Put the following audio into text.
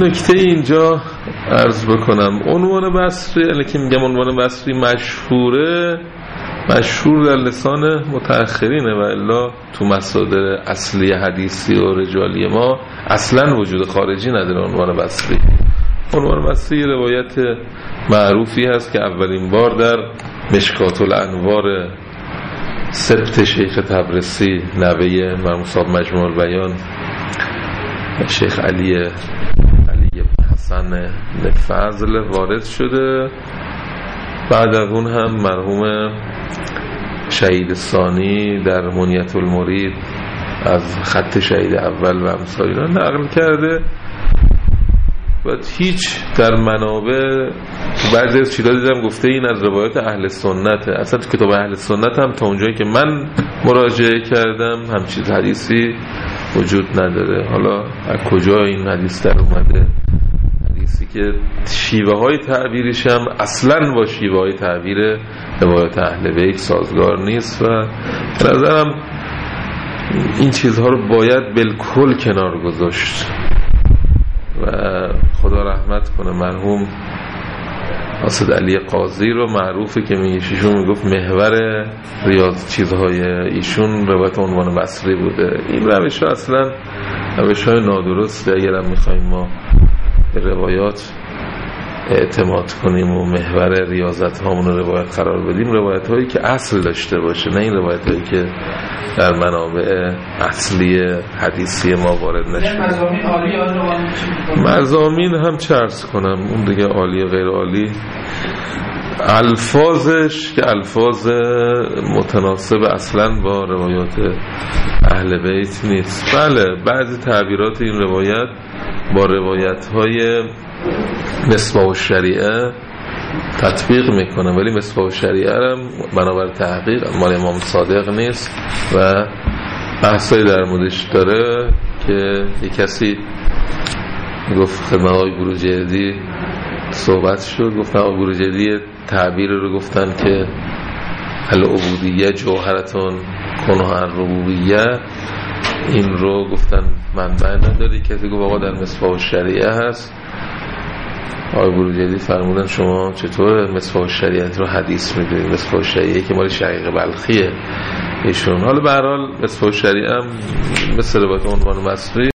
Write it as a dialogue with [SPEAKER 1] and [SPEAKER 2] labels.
[SPEAKER 1] نکته اینجا عرض بکنم. عنوان بصری یعنی که میگم عنوان بصری مشهوره مشهور در لسان متأخرینه و الا تو مصادر اصلی حدیثی و رجالی ما اصلا وجود خارجی نداره عنوان بصری. عنوان بصری روایت معروفی هست که اولین بار در مشکات الانوار سبت شیخ تبرسی نوه مرموصاب مجموع بیان شیخ علی حسن فضل وارد شده. بعد از اون هم مرحوم شهید ثانی در منیت المرید از خط شهید اول و امثال نقل کرده. و هیچ در منابع بعضی از چیزا دیدم گفته این از روایت اهل سنته اصلا تو کتاب اهل سنت هم تا اونجایی که من مراجعه کردم هم چیز حدیثی وجود نداره. حالا از کجا این حدیث در اومده؟ که شیوه های تعبیرش هم اصلا با شیوه های تعبیر روایت اهل بیت سازگار نیست و به نظرم این چیزها رو باید بالکل کنار گذاشت و خدا رحمت کنه مرحوم حاسد علی قاضی رو معروفه که میگه می‌گفت محور ریاض چیزهای ایشون روایت عنوان بصری بوده. این روش ها اصلا روش های نادرسته اگرم می‌خوایم ما روایات اعتماد کنیم و محور ریاضت هامون روایت قرار بدیم. روایت هایی که اصل داشته باشه نه این روایت هایی که در منابع اصلی حدیثی ما وارد نشه. مزامین هم چرس کنم. اون دیگه عالی غیر عالی. الفاظش که الفاظ متناسب اصلا با روایات اهل بیت نیست. بله بعضی تعبیرات این روایت با روایت های مصباح شریعه تطبیق می‌کنه ولی مصباح شریعه هم بنابر تحقیق مال امام صادق نیست و بحثایی در مودش داره که یک کسی گفت خدمه های بروجردی صحبت شد گفت آقای بروجردی تعبیر رو گفتن که العبودیه جوهرتون کنه ربوبیه این رو گفتن منبع نداری. کسی گفت آقا در مصفاح شریعه هست. آقای بروجردی فرمودن شما چطور مصفاح شریعت رو حدیث می‌دونید مصفاح شریعه که مال شقیق بلخیه. ایشون. حالا به هر حال شریعه هم مثل روایت عنوان مصری